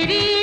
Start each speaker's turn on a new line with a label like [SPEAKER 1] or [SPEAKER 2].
[SPEAKER 1] तेरी